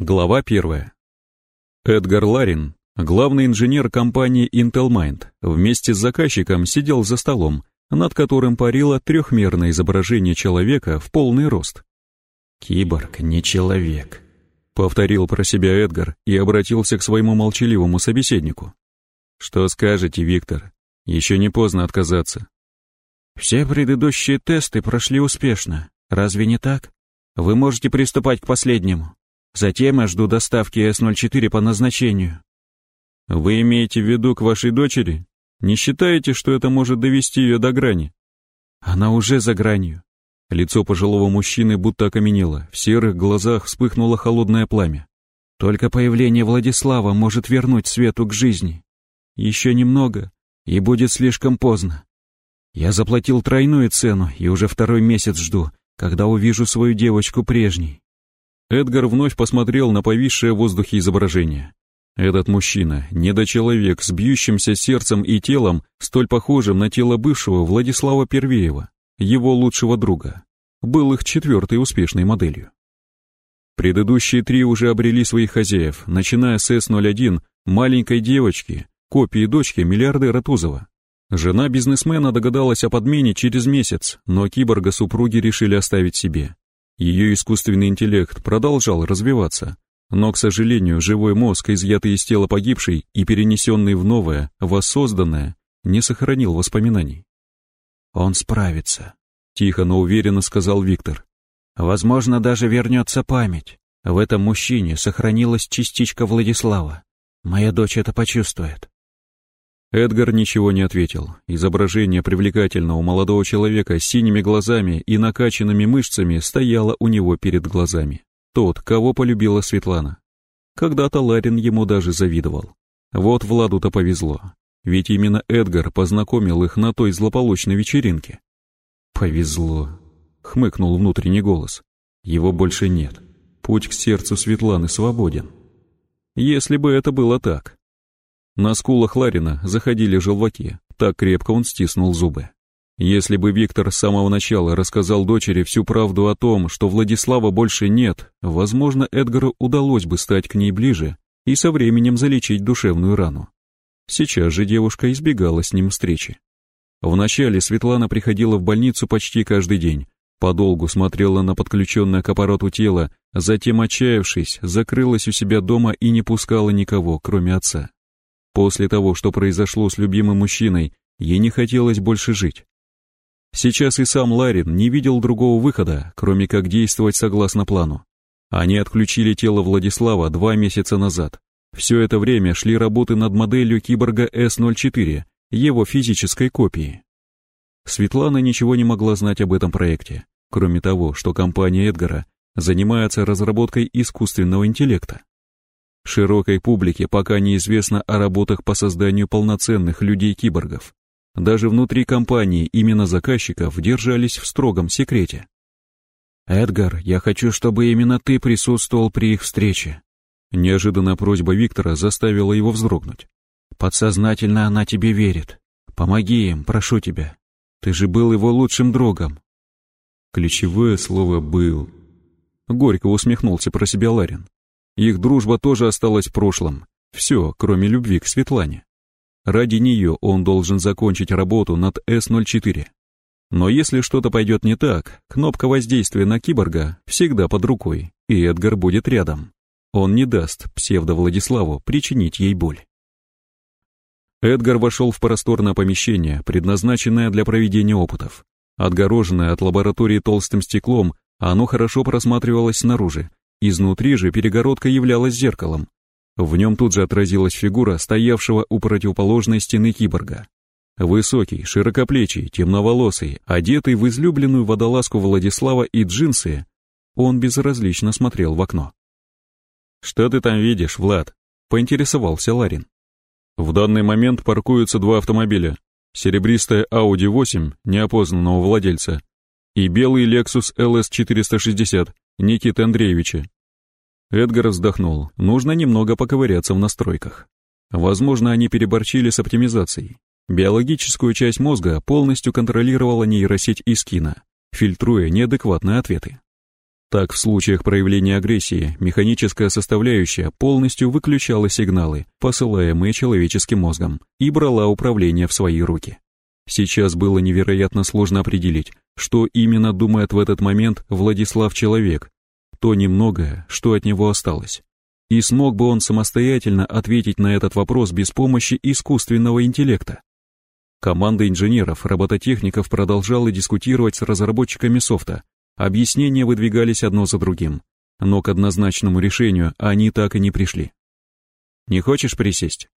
Глава первая. Эдгар Ларин, главный инженер компании Intelmind, вместе с заказчиком сидел за столом, над которым парило трехмерное изображение человека в полный рост. «Киборг не человек», — повторил про себя Эдгар и обратился к своему молчаливому собеседнику. «Что скажете, Виктор? Еще не поздно отказаться». «Все предыдущие тесты прошли успешно. Разве не так? Вы можете приступать к последнему». Затем я жду доставки С-04 по назначению. Вы имеете в виду к вашей дочери? Не считаете, что это может довести ее до грани? Она уже за гранью. Лицо пожилого мужчины будто окаменело, в серых глазах вспыхнуло холодное пламя. Только появление Владислава может вернуть Свету к жизни. Еще немного, и будет слишком поздно. Я заплатил тройную цену и уже второй месяц жду, когда увижу свою девочку прежней. Эдгар вновь посмотрел на повисшее в воздухе изображение. Этот мужчина, недочеловек с бьющимся сердцем и телом, столь похожим на тело бывшего Владислава Первеева, его лучшего друга, был их четвертой успешной моделью. Предыдущие три уже обрели своих хозяев, начиная с С-01, маленькой девочки, копии дочки миллиардера Тузова. Жена бизнесмена догадалась о подмене через месяц, но киборга супруги решили оставить себе. Ее искусственный интеллект продолжал развиваться, но, к сожалению, живой мозг, изъятый из тела погибшей и перенесенный в новое, воссозданное, не сохранил воспоминаний. «Он справится», — тихо, но уверенно сказал Виктор. «Возможно, даже вернется память. В этом мужчине сохранилась частичка Владислава. Моя дочь это почувствует». Эдгар ничего не ответил. Изображение привлекательного молодого человека с синими глазами и накачанными мышцами стояло у него перед глазами. Тот, кого полюбила Светлана. Когда-то Ларин ему даже завидовал. Вот Владу-то повезло. Ведь именно Эдгар познакомил их на той злополучной вечеринке. «Повезло», — хмыкнул внутренний голос. «Его больше нет. Путь к сердцу Светланы свободен». Если бы это было так, на скулах Ларина заходили желваки, так крепко он стиснул зубы. Если бы Виктор с самого начала рассказал дочери всю правду о том, что Владислава больше нет, возможно, Эдгару удалось бы стать к ней ближе и со временем залечить душевную рану. Сейчас же девушка избегала с ним встречи. Вначале Светлана приходила в больницу почти каждый день, подолгу смотрела на подключенное к аппарату тело, затем, отчаявшись, закрылась у себя дома и не пускала никого, кроме отца. После того, что произошло с любимым мужчиной, ей не хотелось больше жить. Сейчас и сам Ларин не видел другого выхода, кроме как действовать согласно плану. Они отключили тело Владислава два месяца назад. Все это время шли работы над моделью киборга С-04, его физической копии. Светлана ничего не могла знать об этом проекте, кроме того, что компания Эдгара занимается разработкой искусственного интеллекта. Широкой публике пока неизвестно о работах по созданию полноценных людей-киборгов. Даже внутри компании именно заказчиков держались в строгом секрете. «Эдгар, я хочу, чтобы именно ты присутствовал при их встрече». Неожиданная просьба Виктора заставила его вздрогнуть. «Подсознательно она тебе верит. Помоги им, прошу тебя. Ты же был его лучшим другом». Ключевое слово «был». Горько усмехнулся про себя Ларин. Их дружба тоже осталась в прошлом. Все, кроме любви к Светлане. Ради нее он должен закончить работу над С-04. Но если что-то пойдет не так, кнопка воздействия на киборга всегда под рукой, и Эдгар будет рядом. Он не даст псевдо-Владиславу причинить ей боль. Эдгар вошел в просторное помещение, предназначенное для проведения опытов. Отгороженное от лаборатории толстым стеклом, оно хорошо просматривалось снаружи, Изнутри же перегородка являлась зеркалом. В нем тут же отразилась фигура стоявшего у противоположной стены киборга. Высокий, широкоплечий, темноволосый, одетый в излюбленную водолазку Владислава и джинсы, он безразлично смотрел в окно. «Что ты там видишь, Влад?» — поинтересовался Ларин. В данный момент паркуются два автомобиля. Серебристая Audi 8 неопознанного владельца и белый Lexus LS460 Никиты Андреевича. Эдгар вздохнул. Нужно немного поковыряться в настройках. Возможно, они переборчили с оптимизацией. Биологическую часть мозга полностью контролировала нейросеть Искина, фильтруя неадекватные ответы. Так, в случаях проявления агрессии, механическая составляющая полностью выключала сигналы, посылаемые человеческим мозгом, и брала управление в свои руки. Сейчас было невероятно сложно определить, что именно думает в этот момент Владислав Человек, то немногое, что от него осталось. И смог бы он самостоятельно ответить на этот вопрос без помощи искусственного интеллекта. Команда инженеров, робототехников продолжала дискутировать с разработчиками софта. Объяснения выдвигались одно за другим, но к однозначному решению они так и не пришли. «Не хочешь присесть?»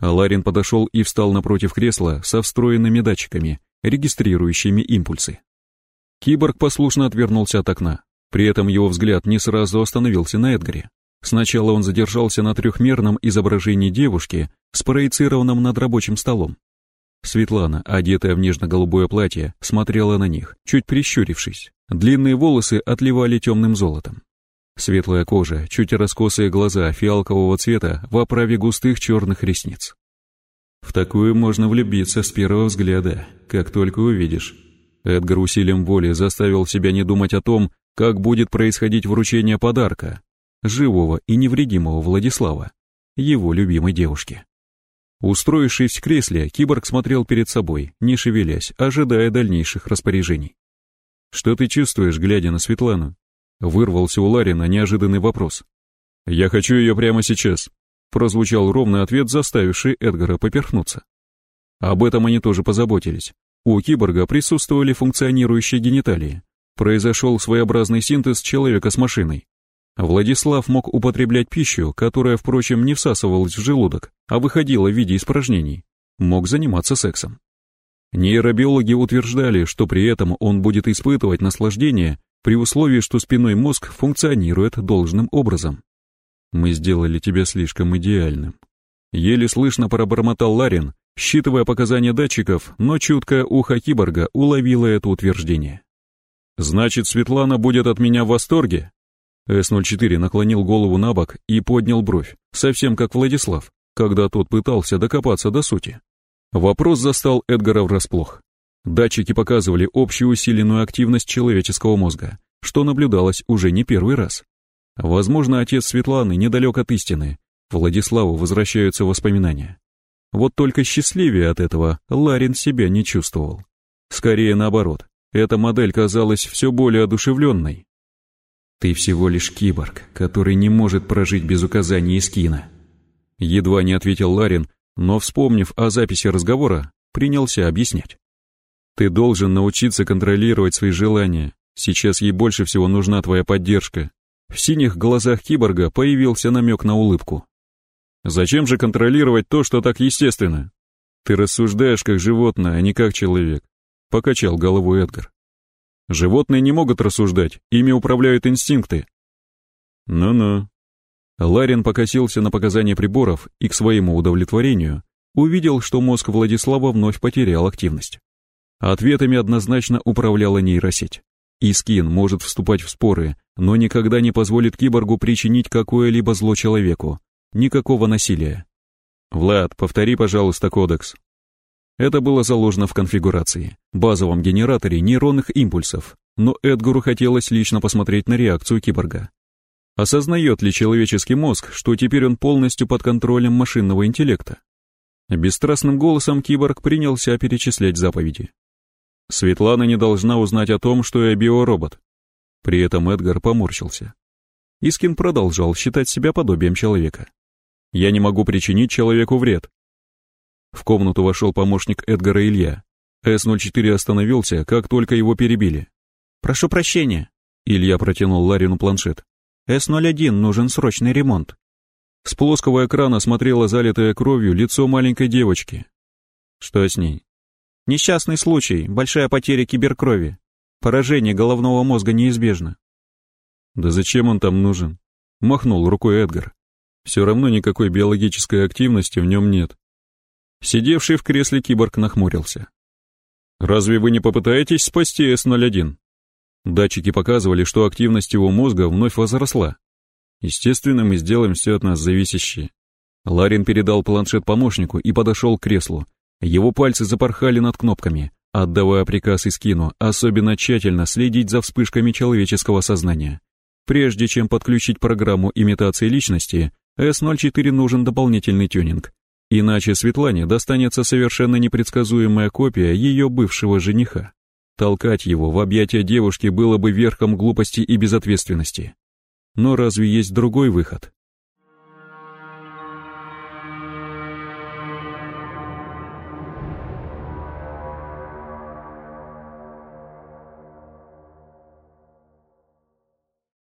Ларин подошел и встал напротив кресла со встроенными датчиками, регистрирующими импульсы. Киборг послушно отвернулся от окна. При этом его взгляд не сразу остановился на Эдгаре. Сначала он задержался на трехмерном изображении девушки, спроецированном над рабочим столом. Светлана, одетая в нежно-голубое платье, смотрела на них, чуть прищурившись. Длинные волосы отливали темным золотом. Светлая кожа, чуть раскосые глаза фиалкового цвета в оправе густых черных ресниц. В такую можно влюбиться с первого взгляда, как только увидишь. Эдгар усилием воли заставил себя не думать о том, как будет происходить вручение подарка, живого и невредимого Владислава, его любимой девушки. Устроившись в кресле, киборг смотрел перед собой, не шевелясь, ожидая дальнейших распоряжений. «Что ты чувствуешь, глядя на Светлану?» Вырвался у Ларина неожиданный вопрос. «Я хочу ее прямо сейчас», прозвучал ровный ответ, заставивший Эдгара поперхнуться. Об этом они тоже позаботились. У киборга присутствовали функционирующие гениталии. Произошел своеобразный синтез человека с машиной. Владислав мог употреблять пищу, которая, впрочем, не всасывалась в желудок, а выходила в виде испражнений. Мог заниматься сексом. Нейробиологи утверждали, что при этом он будет испытывать наслаждение при условии, что спиной мозг функционирует должным образом. «Мы сделали тебя слишком идеальным». Еле слышно пробормотал Ларин, считывая показания датчиков, но чуткое ухо киборга уловило это утверждение. «Значит, Светлана будет от меня в восторге?» С-04 наклонил голову на бок и поднял бровь, совсем как Владислав, когда тот пытался докопаться до сути. Вопрос застал Эдгара врасплох. Датчики показывали общую усиленную активность человеческого мозга, что наблюдалось уже не первый раз. Возможно, отец Светланы недалек от истины, Владиславу возвращаются воспоминания. Вот только счастливее от этого Ларин себя не чувствовал. Скорее наоборот, эта модель казалась все более одушевленной, ты всего лишь киборг, который не может прожить без указаний из кино. Едва не ответил Ларин, но, вспомнив о записи разговора, принялся объяснять. Ты должен научиться контролировать свои желания. Сейчас ей больше всего нужна твоя поддержка. В синих глазах киборга появился намек на улыбку. Зачем же контролировать то, что так естественно? Ты рассуждаешь как животное, а не как человек. Покачал головой Эдгар. Животные не могут рассуждать, ими управляют инстинкты. Ну-ну. Ларин покосился на показания приборов и к своему удовлетворению увидел, что мозг Владислава вновь потерял активность. Ответами однозначно управляла нейросеть. Искин может вступать в споры, но никогда не позволит киборгу причинить какое-либо зло человеку. Никакого насилия. «Влад, повтори, пожалуйста, кодекс», это было заложено в конфигурации, базовом генераторе нейронных импульсов, но Эдгару хотелось лично посмотреть на реакцию киборга. Осознает ли человеческий мозг, что теперь он полностью под контролем машинного интеллекта? Бесстрастным голосом киборг принялся перечислять заповеди. Светлана не должна узнать о том, что я биоробот. При этом Эдгар поморщился. Искин продолжал считать себя подобием человека. Я не могу причинить человеку вред, в комнату вошел помощник Эдгара Илья. С-04 остановился, как только его перебили. «Прошу прощения». Илья протянул Ларину планшет. «С-01 нужен срочный ремонт». С плоского экрана смотрело залитое кровью лицо маленькой девочки. Что с ней? Несчастный случай, большая потеря киберкрови. Поражение головного мозга неизбежно. Да зачем он там нужен? Махнул рукой Эдгар. Все равно никакой биологической активности в нем нет. Сидевший в кресле киборг нахмурился. «Разве вы не попытаетесь спасти С-01?» Датчики показывали, что активность его мозга вновь возросла. Естественно, мы сделаем все от нас зависящее. Ларин передал планшет помощнику и подошел к креслу. Его пальцы запорхали над кнопками, отдавая приказ Искину особенно тщательно следить за вспышками человеческого сознания. Прежде чем подключить программу имитации личности, S04 нужен дополнительный тюнинг. Иначе Светлане достанется совершенно непредсказуемая копия ее бывшего жениха. Толкать его в объятия девушки было бы верхом глупости и безответственности. Но разве есть другой выход?